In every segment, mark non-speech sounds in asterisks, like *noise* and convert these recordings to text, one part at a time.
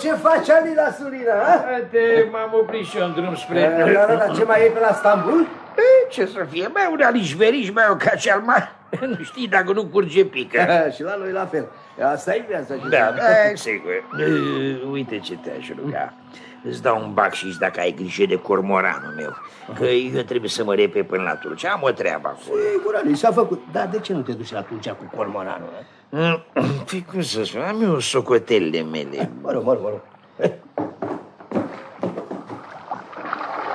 ce faci, Ali, la Sulina, ha? Haide, m-am oprit și eu în drum spre... Eh, Da, da, da, ce mai e pe la Stambul? E, ce să fie, mai un alișveriș, mai o cacealma. *laughs* Nu știi dacă nu curge pică. *laughs* și la noi la fel. Asta e viața. ce Da, să- *laughs* da, sigur. E, Uite ce te-aș ruga. Îți dau un bacșiș dacă ai grijă de cormoranul meu. Că eu trebuie să mă repe până la Turcia. Am o treabă acolo. Sigur, Ali, s-a făcut. Dar de ce nu te duci la Tulcea cu cormoranul? Ha? *clears throat* Păi cum să spun, am eu socotelele mele. Mă rog, mă rog, mă rog.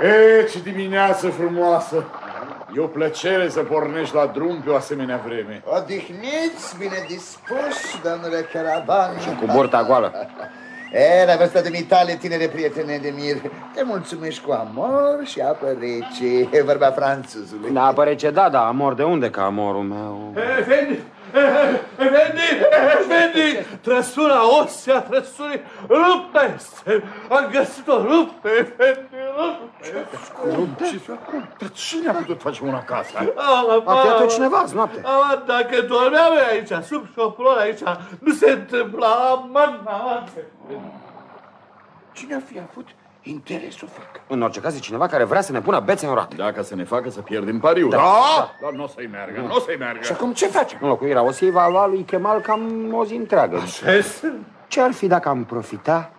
E, ce dimineață frumoasă! E o plăcere să pornești la drum pe o asemenea vreme. Odihniți, bine dispuși, domnule Caravan. Și Cu burta goală. *laughs* E, la vârsta de mitale, tinere prietene de mir, te mulțumești cu amor și apă rece, e vorba franțuzului. Da, apare ce da, da, amor de unde ca amorul meu? Efendi, Efendi, Efendi, trăsura osea trăsurii ruptă este. Am găsit-o ruptă, Efendi, ruptă. Ce, dar cine a putut face una acasă? Ah, A fiat cineva azi noapte. Ah, dacă dormeam eu aici, sub șoprol aici, nu se întâmpla, aman, aman. Cine ar fi avut interesul fac? În orice caz e cineva care vrea să ne pună bețe în roate. Dacă să ne facă să pierdem pariul. Da, dar nu o să-i meargă, nu o să-i meargă. Și acum ce facem? Înlocuirea osiei va lua lui Kemal cam o zi întreagă. Ce ar fi dacă am profita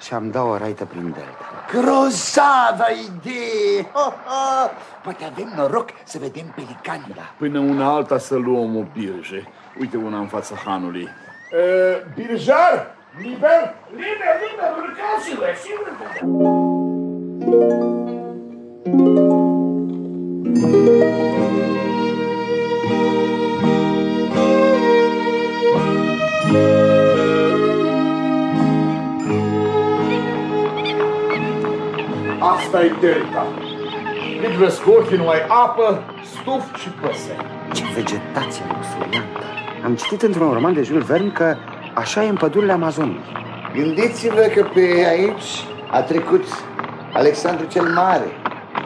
și am da o raită prin delta? Grozavă idee! Ha, ha. Poate avem noroc să vedem pelicanii. Da. Până una alta să luăm o birje. Uite una în fața hanului. E, birjar, liber? Liber, liber, urcați-vă, sigur că da. Asta e delta. Cât vezi cu ochii numai apă, stuf și păsări. Ce vegetație luxuriantă! Am citit într-un roman de Jules Verne că așa e în pădurile Amazoniei. Gândiți-vă că pe aici a trecut Alexandru cel Mare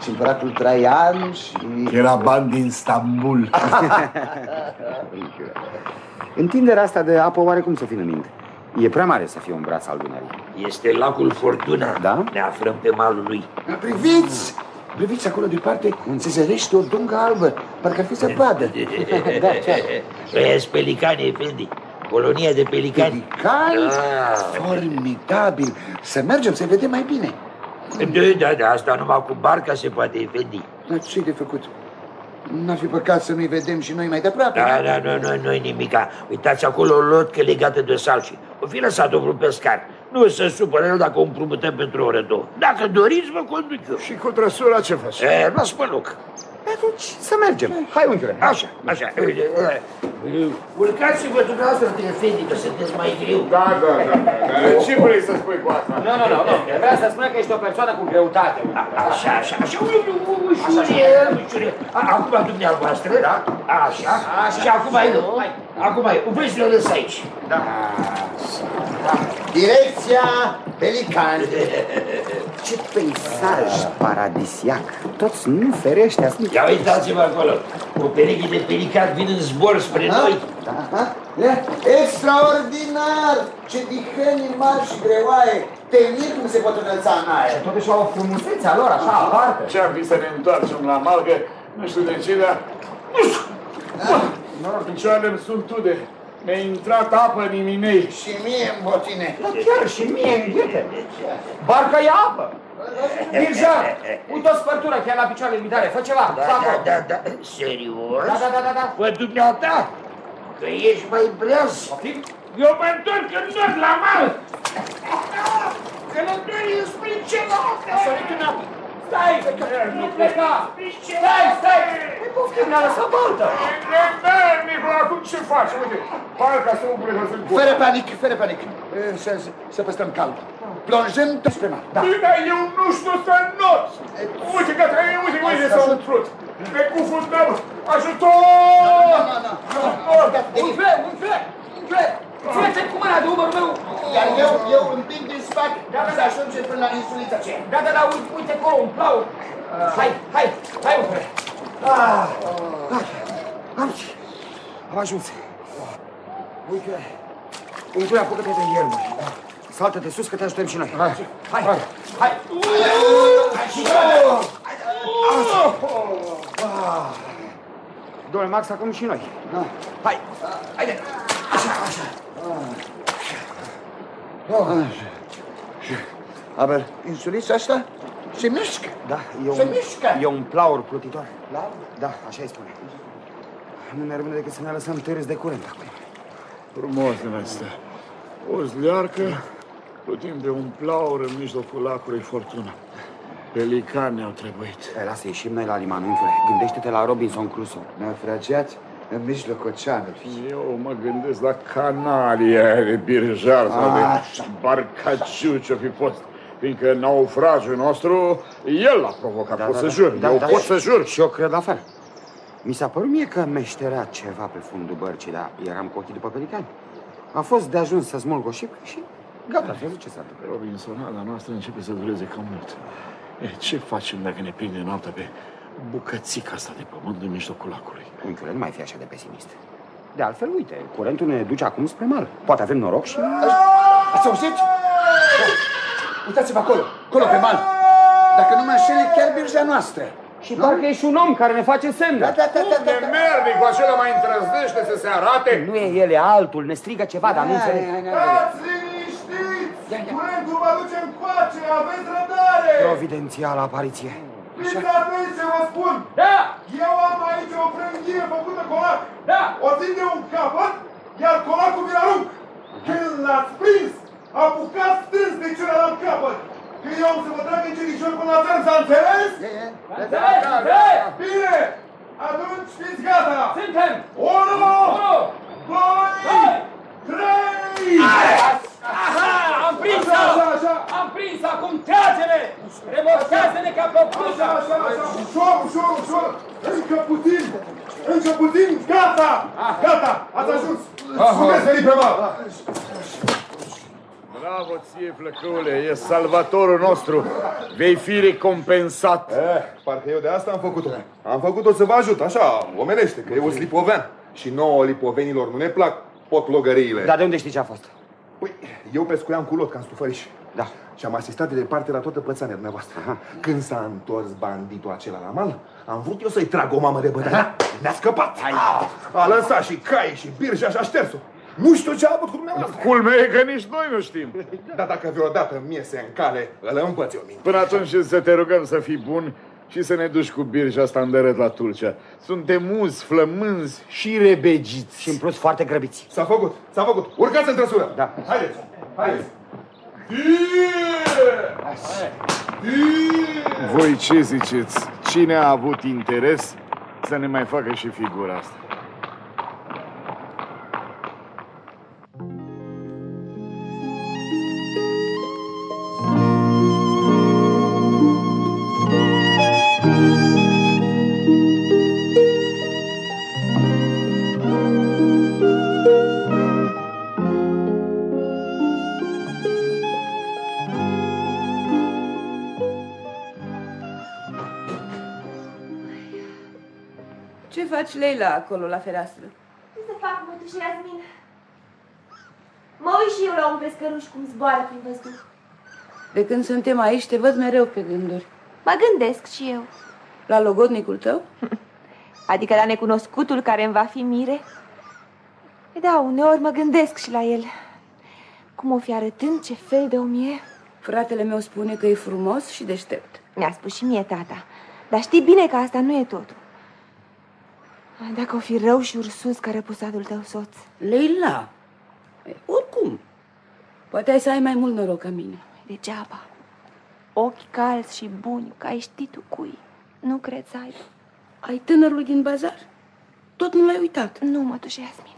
și împăratul Traian și... Era bani din Stambul. *laughs* Întinderea asta de apă oarecum să fie în minte. E prea mare să fie un braț al Dunării. Este lacul Fortuna. Da? Ne aflăm pe malul lui. Priviți! Priviți acolo departe, se zărește o dungă albă, parcă ar fi zăpadă. *laughs* da, Ăia sunt pelicani, Efendi. Colonia de pelicani. Pelicanți? Da. Formidabil! Să mergem să vedem mai bine. Da, da, da, asta numai cu barca se poate, Efendi. Dar ce de făcut? N-ar fi păcat să nu-i vedem și noi mai de aproape. Da, da, nu, nu, nu nimica. Uitați acolo o lotcă legată de salci. O fi lăsat vreun pescar. Nu se supără el dacă o împrumutăm pentru o oră, două. Dacă doriți, vă conduc eu. Și cu trăsura ce faci? E, las pe loc. Atunci să mergem. Hai, unchiule. Așa, așa. Uite, ă, Urcați-vă dumneavoastră, Efendi, că sunteți mai greu. Da, da, da, da. Dar ce vrei să spui cu asta? Nu, nu, nu, nu. Vrea să spună că ești o persoană cu greutate. Așa, așa, așa, ușurel, ușurel. A- Acum dumneavoastră, da? Așa, și acum eu. Acum eu. Vreți să le lăs aici. Direcția Pelican. *laughs* Ce peisaj paradisiac. Toți nu ferește asta. Ia uitați-vă acolo. O pereche de pelican vin în zbor spre noi. Aha. E, Extraordinar! Ce dihăni mari și greoaie! Te mir cum se pot înălța în aer. Totuși au o frumusețe a lor, așa, aparte. Ce-ar fi să ne întoarcem la malgă? Nu știu de ce, dar... Mă rog, picioarele îmi sunt tude. Mi-a intrat apă în iminei. Și mie în botine. Da, chiar și mie în ghete. Barca e apă. Mirza, uite o spărtură chiar la picioarele mitale. Fă ceva, fă Da, acolo. da, da, da. Serios? Da, da, da, da, da. Bă, dumneata, că ești mai breaz. Eu mă întorc în nord la mal. Călătorii spre cealaltă. Sărit în apă. Stai, nu pleca. Stai, stai. Păi poftim, ne-a lăsat baltă. Nicu, acum ce faci? Uite, parca să umple să sunt Fără panic, fără panic. E, Să, să, să păstrăm calm. Plonjăm spre mare. Da. Bine, eu nu știu să not! Uite, gata, e, uite, uite, s-au umplut! Ne cufundăm! Ajutor! Nu, nu, nu. Umfle, umfle, umfle. Ține-te cu mâna de umărul meu. Iar eu, eu împing din spate să ajungem până la insulița aceea. Da, da, da, uite, uite acolo, un plaut. Hai, hai, hai, umfle. Ah, am, am ajuns. Uite, uite, apucă-te de ierburi. Saltă-te sus că te ajutăm și noi. Hai, hai, hai. hai. Domnule Max, acum și noi. Da. Hai, haide. Așa, așa. Aber insulița asta se mișcă. Da, e Se un, mișcă. e un plaur plutitor. Da? Da, așa îi spune. Nu ne rămâne decât să ne lăsăm târâți de curent acum. Frumos din asta. O zlearcă, plutim pe un plaur în mijlocul lacului Fortuna. Pelicani ne-au trebuit. E, lasă, ieșim noi la liman, unchiule. Gândește-te la Robinson Crusoe. Naufragiați în mijlocul oceanului. Eu mă gândesc la canalia aia de birjar sau Așa. de barcaciu ce-o fi fost. Fiindcă naufragiul nostru, el l-a provocat, pot să jur. Eu pot să jur. Și eu cred la fel. Mi s-a părut mie că meșterea ceva pe fundul bărcii, dar eram cu ochii după pelicani. A fost de ajuns să smulg o șipcă și gata, ați văzut ce s-a întâmplat. Robinsonada noastră începe să dureze cam mult. E, ce facem dacă ne prinde noaptea pe bucățica asta de pământ în mijlocul lacului? Unchiule, nu mai fi așa de pesimist. De altfel, uite, curentul ne duce acum spre mal. Poate avem noroc și... Ați auzit? Uitați-vă acolo, acolo pe mal. Dacă nu mă înșel, e chiar birja noastră. Și parcă ești un om care ne face semne. Da, da, da, da, da. Unde mernicul acela mai îndrăznește să se arate? Nu e el, e altul, ne strigă ceva, dar nu înțeleg. Stați liniștiți! Curentul vă duce încoace, aveți răbdare! Providențială apariție. Fiți atenți ce vă spun! Da! Eu am aici o frânghie făcută colac! Da! O țin de un capăt, iar colacul mi-l arunc! Când l-ați prins, apucați strâns de celălalt capăt! Că eu am să vă trag în cerișor până la țărm, s-a înțeles? Bine! Atunci fiți gata! Suntem! Unu! Doi! Trei! Aha, am prins-o! Așa, așa! Am prins acum trage-ne! Remorchează-ne ca pe o Așa, pusă! așa, așa, ușor, ușor, ușor! Încă puțin! Încă puțin! Gata! Gata! Ați ajuns! Puteți veni pe mal! Bravo ție, flăcăule, e salvatorul nostru. Vei fi recompensat. Eh, parcă eu de asta am făcut-o. Am făcut-o să vă ajut, așa, omenește, că eu sunt lipovean. Și nouă lipovenilor nu ne plac potlogăriile. Dar de unde știi ce a fost? Păi, eu pescuiam cu lot ca în stufăriș. Da. Și am asistat de departe la toată pățania dumneavoastră. Când s-a întors banditul acela la mal, am vrut eu să-i trag o mamă de bătaie. Ne-a scăpat. A lăsat și cai și birja și a șters-o. Nu știu ce a avut cu dumneavoastră. Culmea e că nici noi nu știm. *laughs* Dar dacă vreodată mie se încale, îl împăți o minte. Până atunci să te rugăm să fii bun și să ne duci cu birja asta îndărât la Tulcea. Suntem muzi, flămânzi și rebegiți. Și în plus foarte grăbiți. S-a făcut, s-a făcut. Urcați în trăsură. Da. Haideți, haideți. Voi ce ziceți? Cine a avut interes să ne mai facă și figura asta? Faci, Leila, acolo, la fereastră? Ce să fac, mătușe Iasmin? Mă uit și eu la un pescăruș cum zboară prin văzduh. De când suntem aici, te văd mereu pe gânduri. Mă gândesc și eu. La logodnicul tău? *laughs* Adică la necunoscutul care îmi va fi mire? E da, uneori mă gândesc și la el. Cum o fi arătând, ce fel de om e? Fratele meu spune că e frumos și deștept. Mi-a spus și mie tata. Dar știi bine că asta nu e totul. Dacă o fi rău și ursus ca răpusatul tău soț. Leila, e, oricum, poate ai să ai mai mult noroc ca mine. Degeaba. Ochi calzi și buni, ca ai ști tu cui. Nu cred să aibă. Ai tânărul din bazar? Tot nu l-ai uitat. Nu, mătușe Iasmin.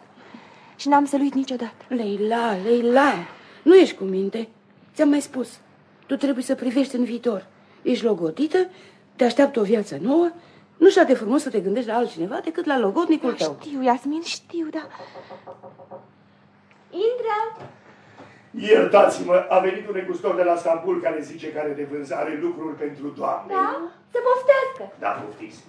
Și n-am să-l uit niciodată. Leila, Leila, nu ești cu minte. Ți-am mai spus. Tu trebuie să privești în viitor. Ești logodită, te așteaptă o viață nouă. Nu știu de frumos să te gândești la altcineva decât la logodnicul Da, tău. știu, Iasmin, știu, da. Intră! Iertați-mă, a venit un negustor de la Stambul care zice că are de vânzare lucruri pentru doamne. Da? Să poftească! Da, poftiți.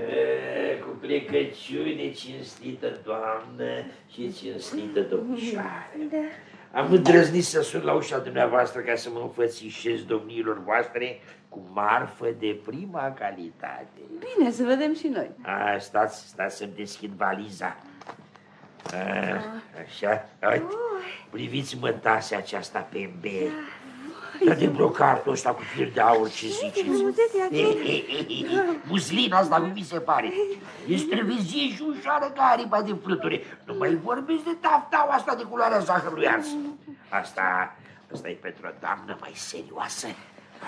E, Cu plecăciune cinstită doamnă și cinstită domnișoară. Da. Am îndrăznit să sun la ușa dumneavoastră ca să mă înfățișez domniilor voastre cu marfă de prima calitate. Bine, să vedem și noi. A, stați, stați să-mi deschid valiza. A, așa, uite, priviți mătasea aceasta pe bel. Dar de brocartul ăsta cu fir de aur, ce ziceți? frumusețe *laughs* Muslina asta, cum mi se pare. E străvezie și ușoară ca aripa de fluturi. Nu mai vorbesc de taftaua asta de culoarea zahărului ars. Asta, asta e pentru o doamnă mai serioasă,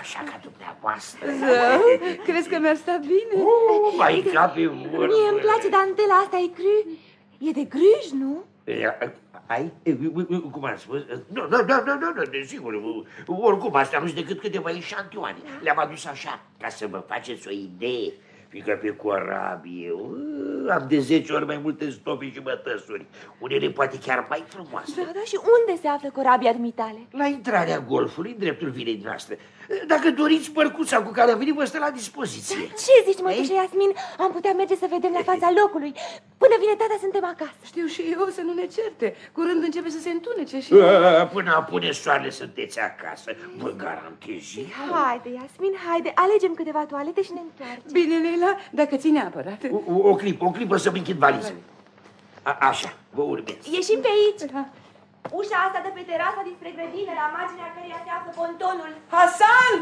așa ca dumneavoastră. Zău, crezi că mi-ar sta bine? Uh, mai ca pe vorbă. Mie îmi place dantela asta, e cru. E de grâj, nu? E, Ai? E, Cum am spus? Nu, nu, nu, nu, nu, nu, desigur. Oricum, astea nu sunt decât câteva eșantioane. Le-am adus așa, ca să vă faceți o idee. Fiindcă pe corabie uh, am de 10 ori mai multe stope și bătăsuri. Unele poate chiar mai frumoase. Da, da, și unde se află corabia dumitale? La intrarea golfului, în dreptul vilei noastre. Dacă doriți, părcuța cu care a venit vă stă la dispoziție. Ce zici, mătușă Iasmin? Am putea merge să vedem la fața locului. Până vine tata, suntem acasă. Știu și eu să nu ne certe. Curând începe să se întunece și... Uh, Până apune soarele sunteți acasă, vă garantez eu. Haide, Iasmin, haide, alegem câteva toalete și ne întoarcem. Bine, Leila, dacă ține apărat. O, o, o clipă, o clipă să-mi închid valiza. A, așa, vă urmez. Ieșim pe aici. Da. Ușa asta de pe terasa dinspre grădină, la marginea căreia se află pontonul. Hasan!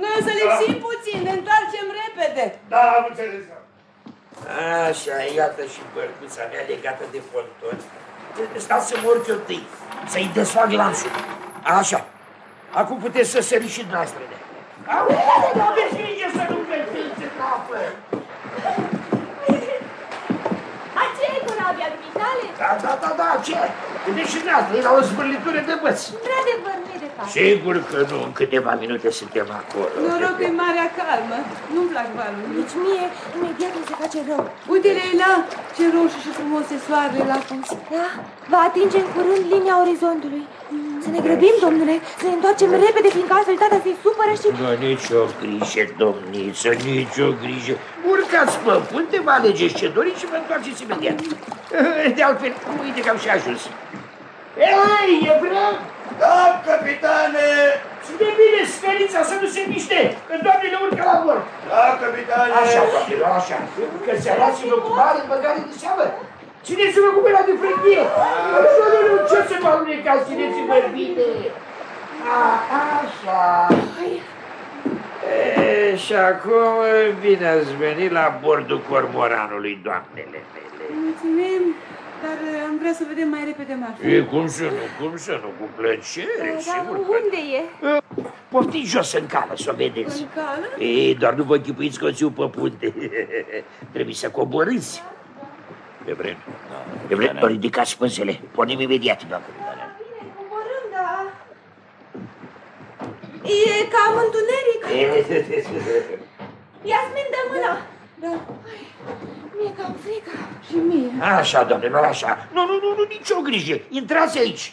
Noi o să lipsim puțin, ne întoarcem repede. Da, am înțeles. Așa, iată și bărcuța mea legată de ponton. Stați să mă urc eu întâi, să-i desfac lanțul. Așa. Acum puteți să săriți și noastră. Aveți grijă să nu încălziți în apă. Aceea e corabia dumitale? Da, da, da, da, ce? Vedeți și noastră, e la o zvârlitură de băți. Într-adevăr, nu e de fapt. Sigur că nu, în câteva minute suntem acolo. Noroc că e marea calmă. Nu-mi plac valurile. Nici mie, imediat mi se face rău. Uite, Leila, ce roșu și frumos e soarele la fus. Da, va atinge în curând linia orizontului. Să ne grăbim, domnule, să ne întoarcem repede, fiindcă altfel tata se supără și... Nu, nicio grijă, domniță, nicio grijă. Urcați pe punte, vă alegeți ce doriți și vă întoarceți imediat. *laughs* De altfel, uite că am și ajuns. Ei, e vreo? Da, capitane! Și de bine sferița să nu se miște, că doamnele urcă la bord. Da, capitane! Așa, doamnelor, așa. Că searați-vă cu mare băgare de seamă. Țineți-vă cu mâna de frânghie. Așa, nu, nu, ce să vă alunecați, țineți-vă bine. A, așa. E, și acum bine ați venit la bordul cormoranului, doamnele mele. Mulțumim, dar uh, am vrea să vedem mai repede marfa. E, cum să nu, cum să nu, cu plăcere, Dar sigur că... unde e? Poftiți jos în cală să o vedeți. În cală? Ei, doar nu vă închipuiți că o țiu pe punte. *laughs* Trebuie să coborâți. E vrem. E vrem, ridicați spânzele. Pornim imediat. Bine, coborâm, da. E cam întuneric. Iasmin, dă mâna. Da, Mi-e cam frică. și mie. Așa, doamnelor, așa. Nu, nu, nu, nu, nicio grijă. Intrați aici.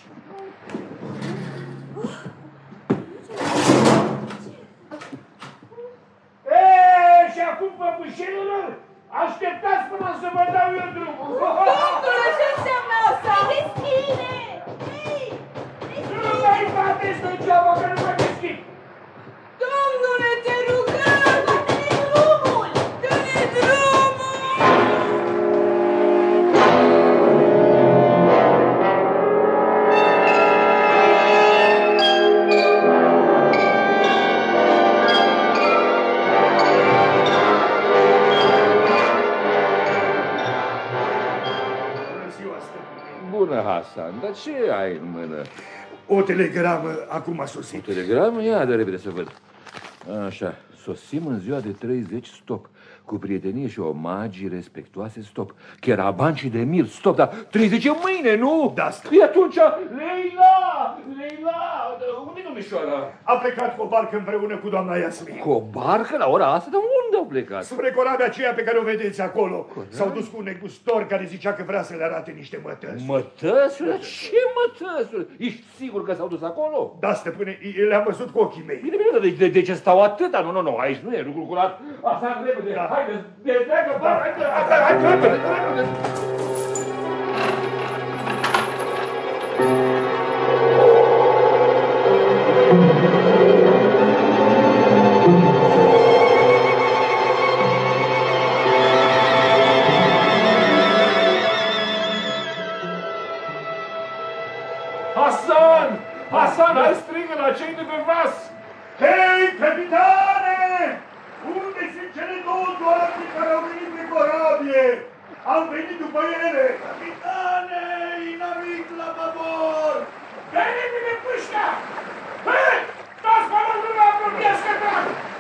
Bună, Hasan, dar ce ai în mână? O telegramă acum a sosit. Telegramă? Ia de repede să văd. Așa, sosim în ziua de 30, stop. Cu prietenie și omagii respectuoase, stop. Cheraban și de mil, stop, dar 30 e mâine, nu? Da, stop. E atunci, Leila, Leila, unde domnișoara? A plecat cu o barcă împreună cu doamna Iasmin. Cu o barcă la ora asta, dar unde au plecat? Spre corabia aceea pe care o vedeți acolo. S-au dus cu un negustor care zicea că vrea să le arate niște mătăsi. Mătăsuri? Dar Ce mătăsuri? Ești sigur că s-au dus acolo? Da, stăpâne, le-am văzut cu ochii mei. Bine, bine, dar de, de, de ce stau atâta? Nu, nu, nu, aici nu e lucru curat. Asta repede, hai haideți, dezleagă barca, hai, hai, hai, repede, repede. Hasan!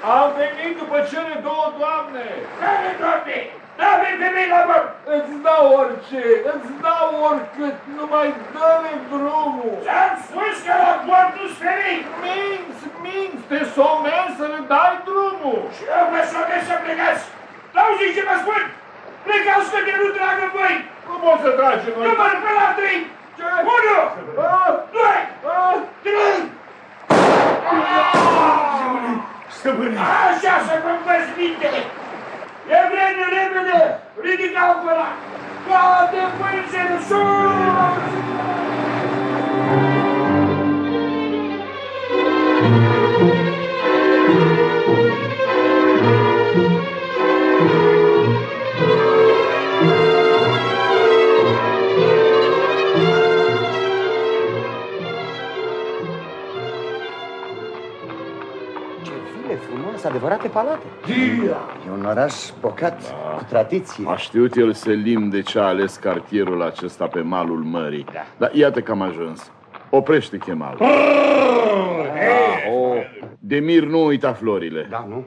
Am venit după cele două doamne! Care doamne? N-avem femei la bord! Îți dau orice, îți dau oricât, numai dă-le drumul! Ți-am spus că la bord nu femei! Minți, minți, te somezi să le dai drumul! Și eu mă somesc să plecați! N-auziți ce vă spun? Plecați că de nu tragă voi! Cum o să tragi noi? Număr până la trei! Ce? Unu! Ah! Doi! Ah! Trei! Stăpâne! Așa să vă învăț mintele! E vreme repede! Ridica-o pe ăla! Toate pânzele sus! E un oraș bogat, cu tradiție. A știut el Selim de ce a ales cartierul acesta pe malul mării. Da. Dar iată că am ajuns. Oprește chemalul. Oh, Demir nu uita florile. Da, nu?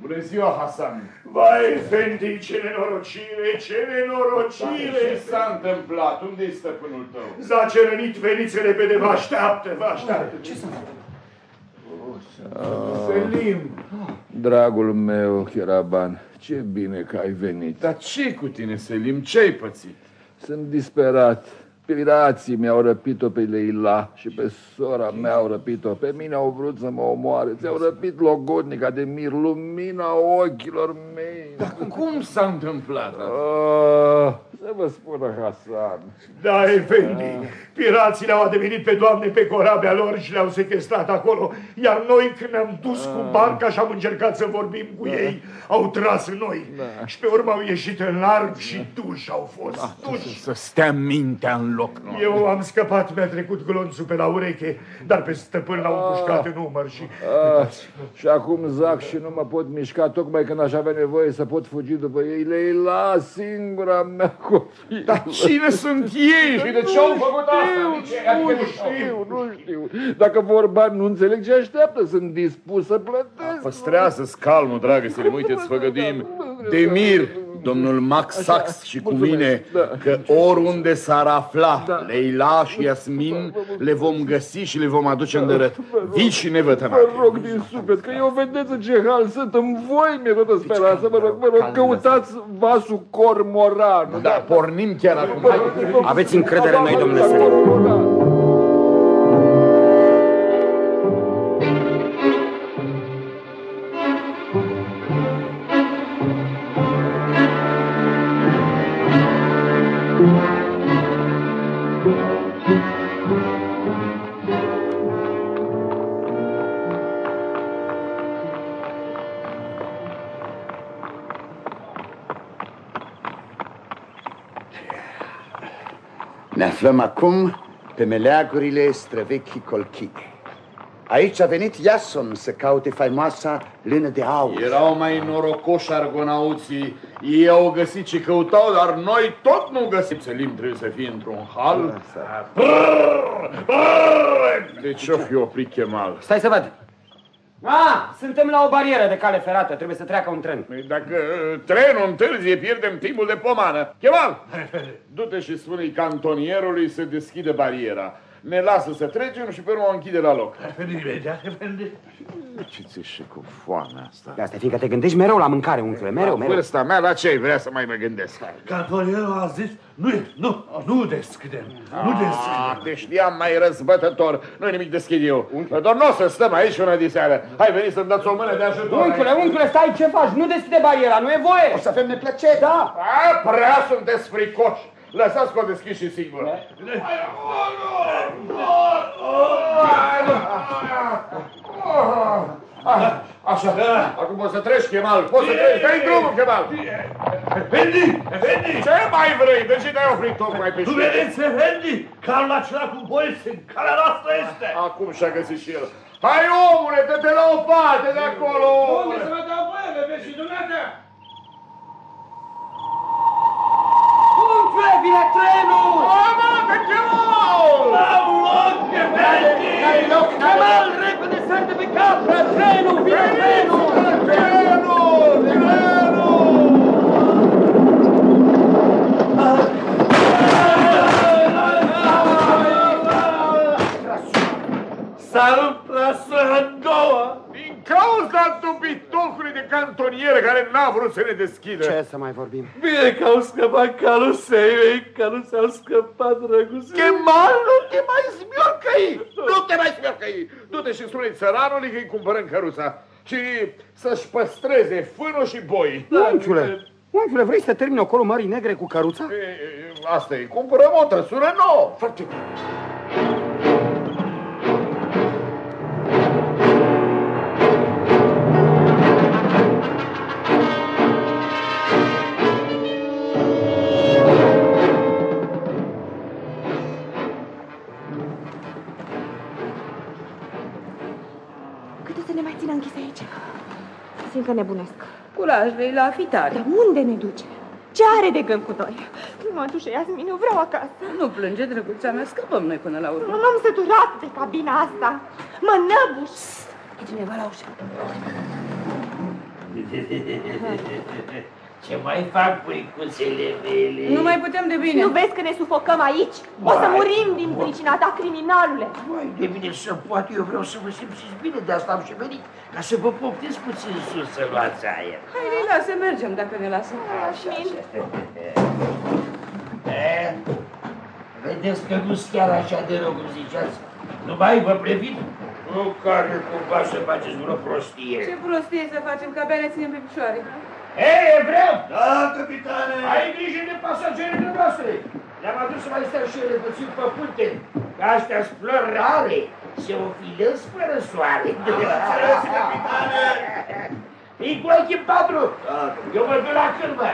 Bună ziua, Hasan! Vai, Fendi, ce nenorocire, ce nenorocire! s-a întâmplat? unde e stăpânul tău? Zace rănit, veniți repede, vă așteaptă, vă așteaptă. Ce să Selim! Dragul meu, Cheraban, ce bine că ai venit. Dar ce cu tine, Selim? Ce-ai pățit? Sunt disperat. Pirații mi-au răpit-o pe Leila și pe sora mea au răpit-o. Pe mine au vrut să mă omoare. Ți-au răpit logodnica de mir, lumina ochilor mei. Dar cum s-a întâmplat? Ah, să vă spună Hasan. Da, Efendi, pirații le-au ademenit pe doamne pe corabia lor și le-au sequestrat acolo, iar noi când ne-am dus cu barca și am încercat să vorbim cu ei, au tras în noi. Și pe urmă au ieșit în larg și duși au fost, duși. Să stea mintea în loc. Nu? Eu am scăpat, mi-a trecut glonțul pe la ureche, dar pe stăpân l-au împușcat în umăr și... Ah, și acum zac și nu mă pot mișca, tocmai când aș avea nevoie să pot fugi după ei. Leila, singura mea copilă. Dar cine sunt ei și de ce au făcut asta? De ce? Adică Nu știu, nu știu. Dacă vorba nu înțeleg ce așteaptă, sunt dispus să plătesc. Păstrează-ți calmul, dragă, să le uite-ți făgăduim. Demir, domnul Max Sax și cu mine, că oriunde s-ar afla Leila și Yasmin, le vom găsi și le vom aduce în dărât. Vii și Vă nevătămate. rog din suflet, că eu vedeți în ce hal sunt, în voi mi-e toată speranța, vă rog, vă rog, căutați vasul Cormoran. Da, pornim chiar acum. Aveți încredere în noi, domnule Selim. Aflăm acum pe meleagurile străvechii colchii. Aici a venit Iason să caute faimoasa lână de aur. Erau mai norocoși argonauții. Ei au găsit ce căutau, dar noi tot nu găsim. Selim trebuie să fie într-un hal. De ce o fi oprit chemal? Stai să văd. Ah, suntem la o barieră de cale ferată, trebuie să treacă un tren. Păi Dacă trenul întârzie, pierdem timpul de pomană. Chemal, du-te și spune-i cantonierului să deschidă bariera. Ne lasă să trecem și pe urmă o închide la loc. Ce ți și cu foamea asta? De asta fiindcă te gândești mereu la mâncare, unchiule, mereu, La mereu. vârsta mea, la ce ai vrea să mai mă gândesc? Cantonierul a zis Nu, nu, nu deschidem, nu Ah, deschidem. te știam mai răzbătător. Nu-i nimic, deschid eu. Doar nu o să stăm aici una de seară. Hai, veni să-mi dați o mână de ajutor. Uncule, uncule, stai, ce faci? Nu deschide bariera, nu e voie! O să avem neplăcere. Da. A, prea sunteți fricoși. Lăsați că o deschid și singur. Ah, Așa, acum poți să treci, Chemal, poți să treci, dai drumul, Chemal. Efendi, Efendi! Ce mai vrei? De ce te-ai oprit tocmai pe Nu știre? vedeți, Efendi? Calul acela cu bolți în calea noastră este. Acum și-a găsit și el. Hai, omule, dă-te la o parte de acolo! Unde să mă dau voie, vezi și dumneata? Uncule, vine trenul! Mama, pe Chemal! Am loc, Efendi! N-ai loc, Kemal, repede, sar de pe capră! Trenul, vine trenul! Trenul! Trenul! S-a rupt trasul în două. Din cauza dobitocului de cantonieră care n-a vrut să ne deschidă. Ce să mai vorbim? Bine că au scăpat calusei mei, că nu s-au scăpat drăguții. Chemal, nu te mai smiorcăi! Nu te mai smiorcăi! Du-te și spune țăranului că îi cumpărăm căruța și să-și păstreze fânul și boi. Uncule, uncule, vrei să termini acolo Mării Negre cu căruța? E, e, Asta e, cumpărăm o trăsură nouă. Foarte bine. Că nebunesc. Curaj, Leila, fi tare. Dar unde ne duce? Ce are de gând cu noi? Nu mă duce Iasmin, eu vreau acasă. Nu plânge, drăguța mea, scăpăm noi până la urmă. Nu m-am săturat de cabina asta. Mă năbuș. E cineva la ușă. *laughs* Ce mai fac puicuțele mele? Nu mai putem de bine. Nu vezi că ne sufocăm aici? O să murim din pricina ta, criminalule. Mai de bine să poate, eu vreau să vă simțiți bine, de asta am și venit, ca să vă poftiți puțin sus să luați aer. Hai, Leila, să mergem dacă ne lasă. Iasmin, *laughs* E, vedeți că nu sunt chiar așa de rău cum ziceați. Numai vă previn, nu care cumva să faceți vreo prostie. Ce prostie să facem, că abia ne ținem pe picioare. Hei, evreu! Da, capitane! Ai grijă de pasagerile noastre! Le-am adus să mai stau și ele puțin pe punte, că astea sunt flori rare, se ofilez fără soare. Înțeles, capitane! Fii cu ochii în patru! Eu mă duc la cârmă!